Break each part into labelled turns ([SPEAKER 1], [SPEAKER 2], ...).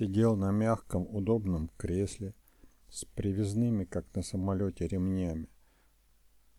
[SPEAKER 1] сидел на мягком удобном кресле с привязными, как на самолете, ремнями.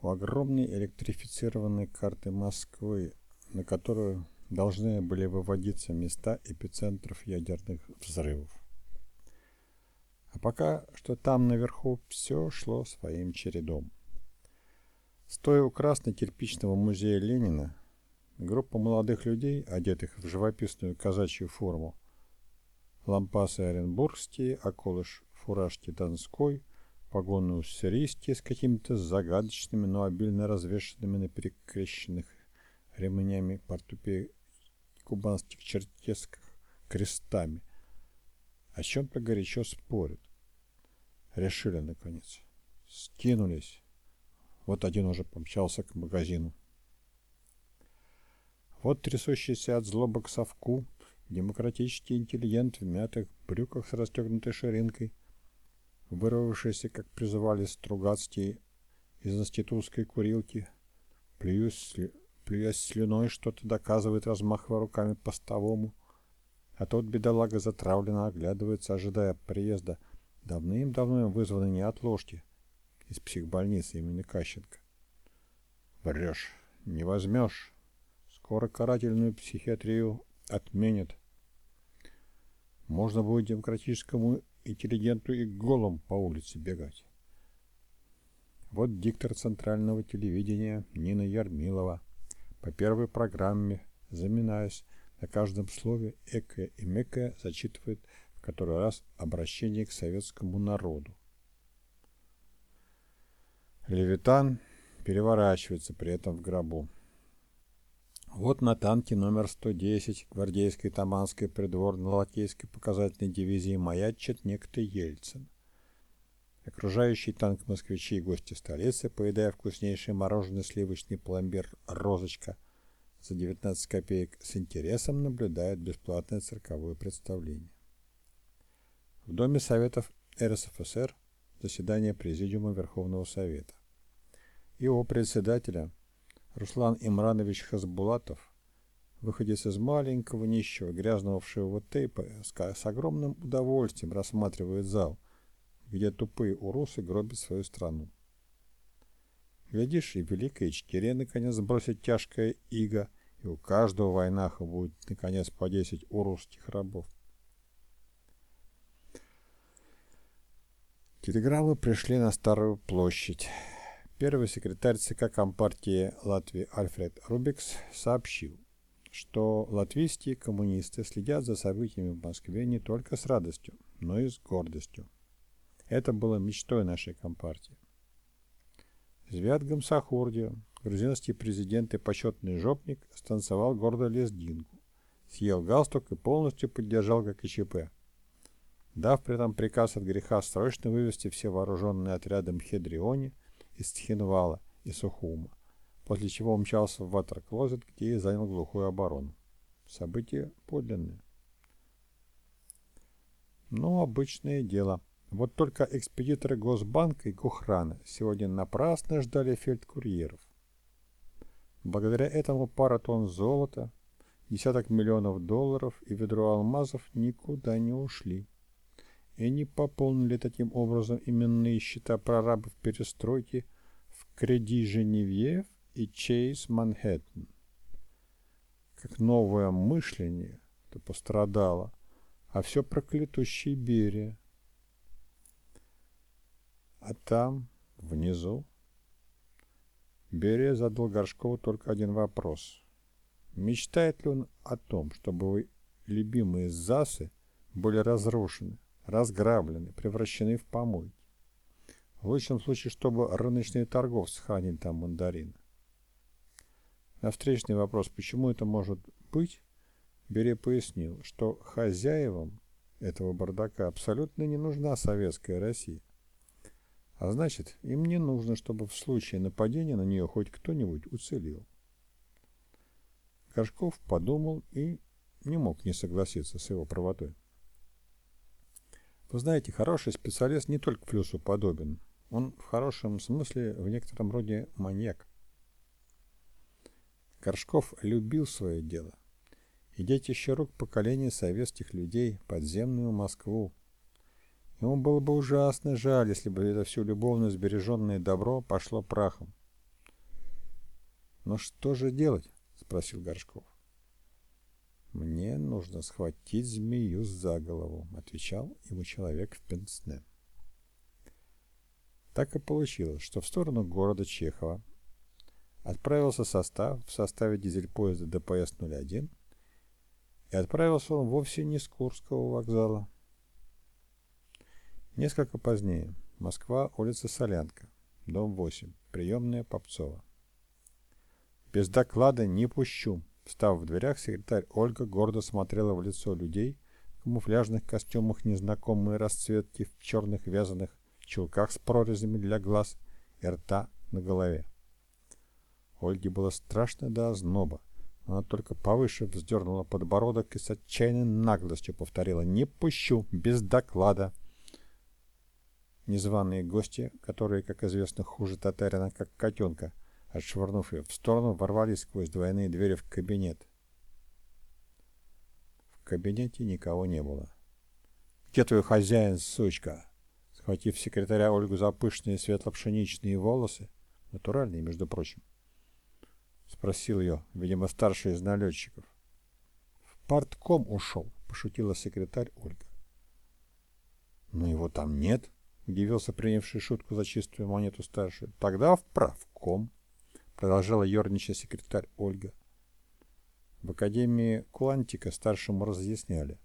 [SPEAKER 1] У огромной электрифицированной карты Москвы, на которую должны были выводиться места эпицентров ядерных взрывов. А пока что там наверху все шло своим чередом. Стоя у красно-кирпичного музея Ленина, группа молодых людей, одетых в живописную казачью форму, лампасы оренбургские, околыш фуражки донской, погоны уссурийские с какими-то загадочными, но обильно развешенными на перекрещенных ремнями портупей кубанских черкесках крестами. О чем-то горячо спорят. Решили, наконец. Скинулись. Вот один уже помчался к магазину. Вот трясущийся от злоба к совку демократический интеллигент в мятых брюках с расстегнутой ширинкой, вырвавшийся, как призывали Стругацкие, из институтской курилки, плюясь, слюной, что-то доказывает, размахивая руками постовому, а тот бедолага затравленно оглядывается, ожидая приезда давным-давно вызванной неотложки из психбольницы имени Кащенко. Врешь, не возьмешь. Скоро карательную психиатрию отменят. Можно будет демократическому интеллигенту и голым по улице бегать. Вот диктор центрального телевидения Нина Ярмилова по первой программе, заминаясь на каждом слове эко и меко, зачитывает в который раз обращение к советскому народу. Левитан переворачивается при этом в гробу. Вот на танке номер 110 гвардейской Таманской придворно-латейской показательной дивизии маячит некто Ельцин. Окружающий танк москвичи и гости столицы, поедая вкуснейший мороженый сливочный пломбир «Розочка» за 19 копеек, с интересом наблюдают бесплатное цирковое представление. В Доме Советов РСФСР заседание Президиума Верховного Совета. Его председателя – Руслан Имранович Хасбулатов, выходец из маленького, нищего, грязного вшивого тейпа, с огромным удовольствием рассматривает зал, где тупые урусы гробят свою страну. Глядишь, и Великая Ичкерия наконец бросит тяжкое иго, и у каждого войнаха будет наконец по десять урусских рабов. Телеграммы пришли на Старую площадь. Первый секретарь ЦК Компартии Латвии Альфред Рубикс сообщил, что латвийские коммунисты следят за событиями в Москве не только с радостью, но и с гордостью. Это было мечтой нашей Компартии. Звят Гамсахурдио, грузинский президент и почетный жопник, станцевал гордо лезгинку, съел галстук и полностью поддержал ГКЧП, дав при этом приказ от греха срочно вывести все вооруженные отряды Мхедрионе – из Тхинвала и Сухума, после чего умчался в Ватер-Клозет, где и занял глухую оборону. События подлинные. Но обычное дело. Вот только экспедиторы Госбанка и Гохрана сегодня напрасно ждали фельдкурьеров. Благодаря этому пара тонн золота, десяток миллионов долларов и ведро алмазов никуда не ушли и не пополнили таким образом именные счета прорабов перестройки в Креди Женевьев и Чейз Манхэттен. Как новое мышление то пострадало, а все проклятущий Берия. А там, внизу, Берия задал Горшкову только один вопрос. Мечтает ли он о том, чтобы любимые ЗАСы были разрушены, разграблены, превращены в помойки. В лучшем случае, чтобы рыночные торговцы хранили там мандарины. На встречный вопрос, почему это может быть, Бере пояснил, что хозяевам этого бардака абсолютно не нужна советская Россия. А значит, им не нужно, чтобы в случае нападения на нее хоть кто-нибудь уцелел. Горшков подумал и не мог не согласиться с его правотой. Вы знаете, хороший специалист не только плюсу подобен. Он в хорошем смысле в некотором роде маньяк. Горшков любил свое дело и детище рук поколения советских людей, подземную Москву. Ему было бы ужасно жаль, если бы это все любовно сбереженное добро пошло прахом. «Но что же делать?» — спросил Горшков. «Мне нужно схватить змею за голову», — отвечал ему человек в пенсне. Так и получилось, что в сторону города Чехова отправился состав в составе дизель-поезда ДПС-01, и отправился он вовсе не с Курского вокзала. Несколько позднее. Москва, улица Солянка, дом 8, приемная Попцова. Без доклада не пущу. Встав в дверях, секретарь Ольга гордо смотрела в лицо людей в камуфляжных костюмах незнакомой расцветки в черных вязаных чулках с прорезями для глаз и рта на голове. Ольге было страшно до озноба. Она только повыше вздернула подбородок и с отчаянной наглостью повторила «Не пущу! Без доклада!» Незваные гости, которые, как известно, хуже татарина, как котенка, отшвырнув ее в сторону, ворвались сквозь двойные двери в кабинет. В кабинете никого не было. «Где твой хозяин, сучка?» Схватив секретаря Ольгу за пышные светло-пшеничные волосы, натуральные, между прочим, спросил ее, видимо, старший из налетчиков. В партком ушел, пошутила секретарь Ольга. Но его там нет, удивился принявший шутку за чистую монету старший. Тогда в правком, продолжала ерничать секретарь Ольга. В Академии Куантика старшему разъясняли,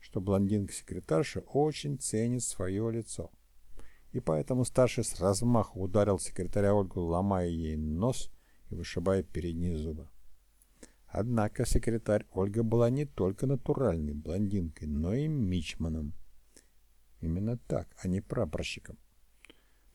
[SPEAKER 1] что блондинка-секретарша очень ценит свое лицо. И поэтому старший с размаху ударил секретаря Ольгу, ломая ей нос и вышибая передние зубы. Однако секретарь Ольга была не только натуральной блондинкой, но и мичманом. Именно так, а не прапорщиком.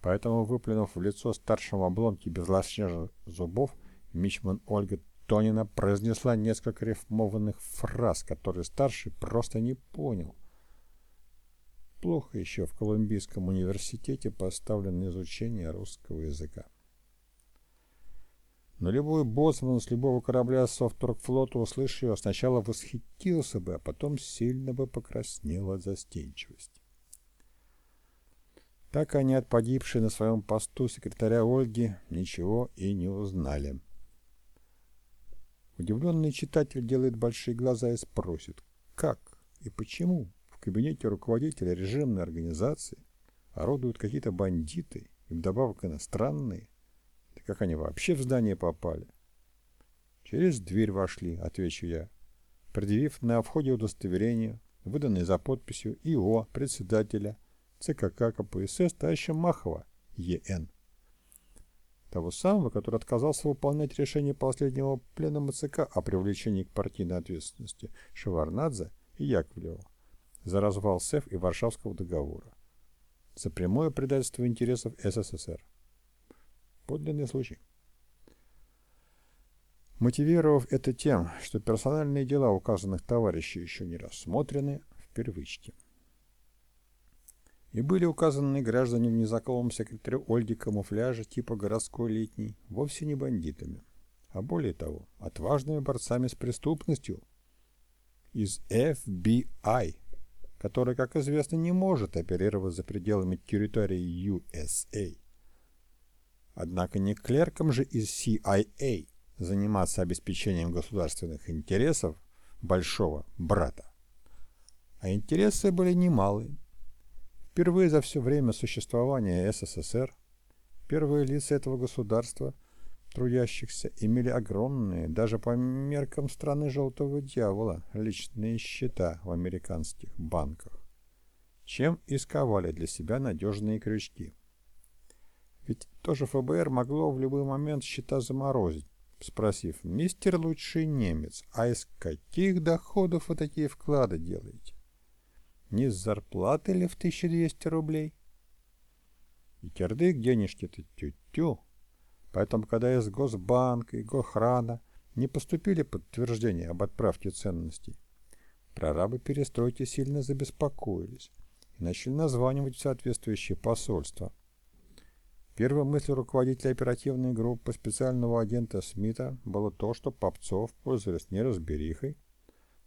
[SPEAKER 1] Поэтому, выплюнув в лицо старшему обломки безлошнежных зубов, мичман Ольга Тонина произнесла несколько рифмованных фраз, которые старший просто не понял. Плохо еще в Колумбийском университете поставлено изучение русского языка. Но любой боцман с любого корабля Софторгфлота, услышав ее, сначала восхитился бы, а потом сильно бы покраснел от застенчивости. Так они от погибшей на своем посту секретаря Ольги ничего и не узнали. Удивленный читатель делает большие глаза и спросит, как и почему в кабинете руководителя режимной организации орудуют какие-то бандиты и вдобавок иностранные, как они вообще в здание попали? Через дверь вошли, отвечу я, предъявив на входе удостоверение, выданное за подписью ИО председателя ЦКК КПСС товарища Махова, ЕН. Того самого, который отказался выполнять решение последнего пленума ЦК о привлечении к партийной ответственности Шеварнадзе и Яковлева за развал СЭФ и Варшавского договора, за прямое предательство интересов СССР. Подлинный случай. Мотивировав это тем, что персональные дела указанных товарищей еще не рассмотрены в первичке. И были указаны граждане в незаковом секретарю Ольги камуфляжа типа городской летний вовсе не бандитами, а более того, отважными борцами с преступностью из FBI, который, как известно, не может оперировать за пределами территории USA. Однако не клеркам же из CIA заниматься обеспечением государственных интересов большого брата. А интересы были немалые. Впервые за все время существования СССР первые лица этого государства, трудящихся, имели огромные, даже по меркам страны Желтого Дьявола, личные счета в американских банках, чем исковали для себя надежные крючки. Ведь тоже ФБР могло в любой момент счета заморозить, спросив, мистер лучший немец, а из каких доходов вы такие вклады делаете? Не с зарплаты ли в 1200 рублей? И кирдык денежки-то тю-тю. Поэтому, когда из Госбанка и Гохрана не поступили подтверждения об отправке ценностей, прорабы перестройки сильно забеспокоились и начали названивать в соответствующие посольства Первой мыслью руководителя оперативной группы специального агента Смита было то, что Попцов, пользуясь неразберихой,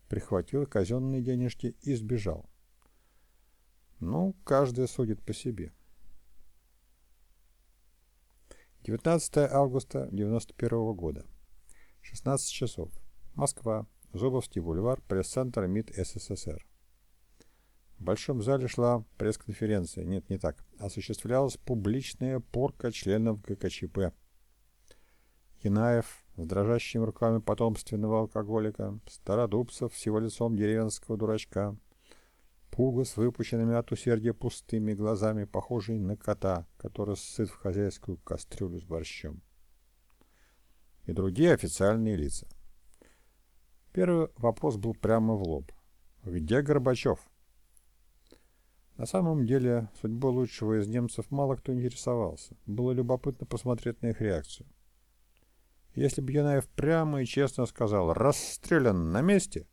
[SPEAKER 1] прихватил казенные денежки и сбежал. Ну, каждый судит по себе. 19 августа 1991 года. 16 часов. Москва. Зубовский бульвар, пресс-центр МИД СССР. В большом зале шла пресс-конференция. Нет, не так. Осуществлялась публичная порка членов ГКЧП. Янаев с дрожащими руками потомственного алкоголика, Стародубцев всего лицом деревенского дурачка, Пуга с выпущенными от усердия пустыми глазами, похожий на кота, который сыт в хозяйскую кастрюлю с борщом. И другие официальные лица. Первый вопрос был прямо в лоб. «Где Горбачев?» На самом деле, судьбой лучшего из немцев мало кто интересовался. Было любопытно посмотреть на их реакцию. Если бы Янаев прямо и честно сказал «расстрелян на месте»,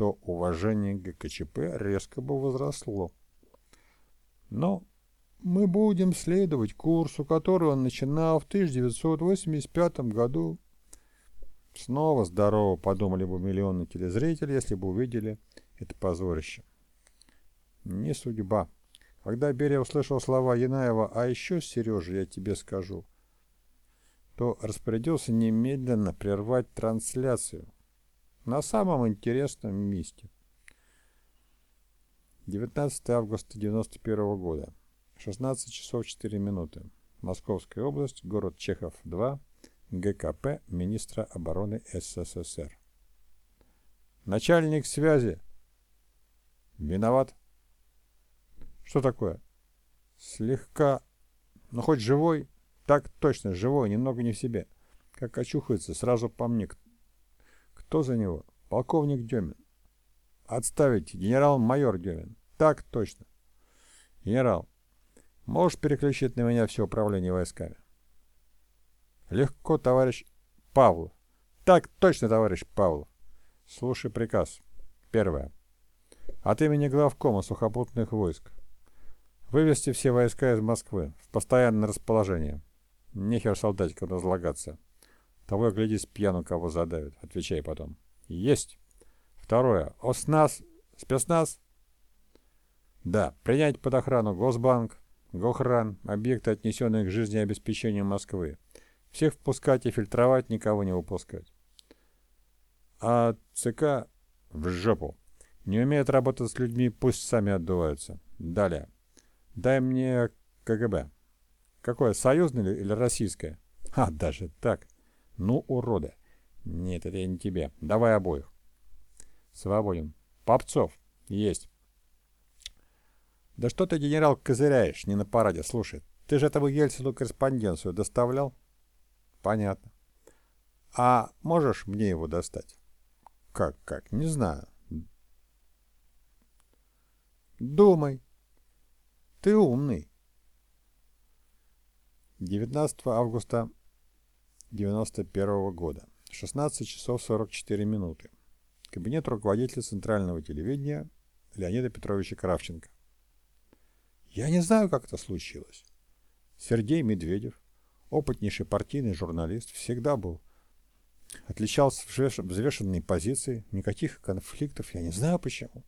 [SPEAKER 1] то уважение ГКЧП резко бы возросло. Но мы будем следовать курсу, который он начинал в 1985 году. Снова здорово, подумали бы миллионы телезрителей, если бы увидели это позорище. Не судьба. Когда Берия услышал слова Янаева «А еще, Сережа, я тебе скажу», то распорядился немедленно прервать трансляцию на самом интересном месте. 19 августа 1991 года, 16 часов 4 минуты. Московская область, город Чехов, 2, ГКП министра обороны СССР. Начальник связи. Виноват. Что такое? Слегка, но хоть живой? Так точно, живой, немного не в себе. Как очухается, сразу по мне. Кто за него? Полковник Демин. Отставить, генерал-майор Демин. Так точно. Генерал, можешь переключить на меня все управление войсками? Легко, товарищ Павлов. Так точно, товарищ Павлов. Слушай приказ. Первое. От имени главкома сухопутных войск. Вывести все войска из Москвы в постоянное расположение. Нехер солдатикам разлагаться. Того, глядись, пьяну кого задавит. Отвечай потом. Есть. Второе. ОСНАС, спецназ? Да. Принять под охрану Госбанк, Гохран, объекты, отнесенные к жизнеобеспечению Москвы. Всех впускать и фильтровать, никого не выпускать. А ЦК в жопу. Не умеет работать с людьми, пусть сами отдуваются. Далее. Дай мне КГБ. Какое, союзное или российское? А, даже так. Ну, урода. Нет, это я не тебе. Давай обоих. Свободен. Попцов. Есть. Да что ты, генерал, козыряешь, не на параде, слушай. Ты же этому Ельцину корреспонденцию доставлял? Понятно. А можешь мне его достать? Как, как? Не знаю. Думай. Ты умный. 19 августа 91 года. 16 часов 44 минуты. Кабинет руководителя Центрального телевидения Леонида Петровича Кравченко. Я не знаю, как это случилось. Сергей Медведев, опытнейший партийный журналист, всегда был. Отличался взвешенной позицией, никаких конфликтов, я не знаю почему.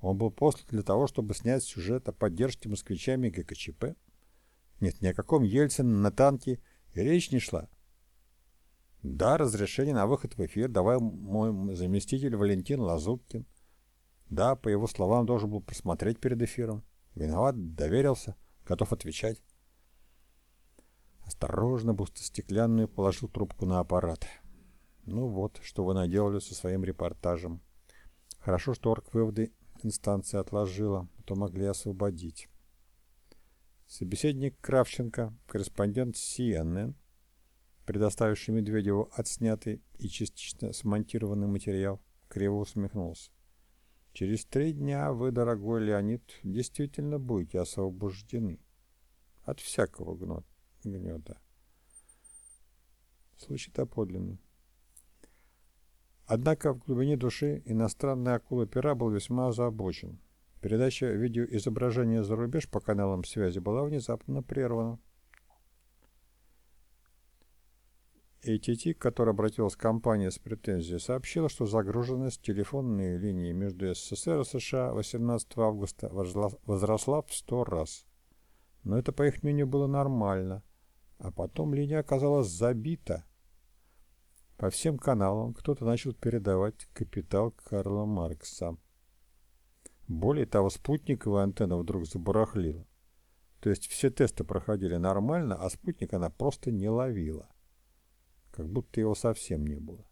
[SPEAKER 1] Он был послан для того, чтобы снять сюжет о поддержке москвичами ГКЧП. Нет, ни о каком Ельцине на танке речь не шла. Да, разрешение на выход в эфир давал мой заместитель Валентин Лазуткин. Да, по его словам, должен был просмотреть перед эфиром. Виноват, доверился, готов отвечать. Осторожно, будто стеклянную, положил трубку на аппарат. Ну вот, что вы наделали со своим репортажем. Хорошо, что орг-выводы инстанция отложила, а то могли освободить. Собеседник Кравченко, корреспондент CNN, предоставивший Медведеву отснятый и частично смонтированный материал, криво усмехнулся. Через три дня вы, дорогой Леонид, действительно будете освобождены от всякого гнета. Случай доподлинный. Однако в глубине души иностранный акула пера был весьма озабочен. Передача видеоизображения за рубеж по каналам связи была внезапно прервана. ATT, к которой обратилась компания с претензией, сообщила, что загруженность телефонной линии между СССР и США 18 августа возросла в 100 раз. Но это, по их мнению, было нормально. А потом линия оказалась забита. По всем каналам кто-то начал передавать капитал Карла Маркса. Более того, спутниковая антенна вдруг забарахлила. То есть все тесты проходили нормально, а спутник она просто не ловила как будто его совсем не было.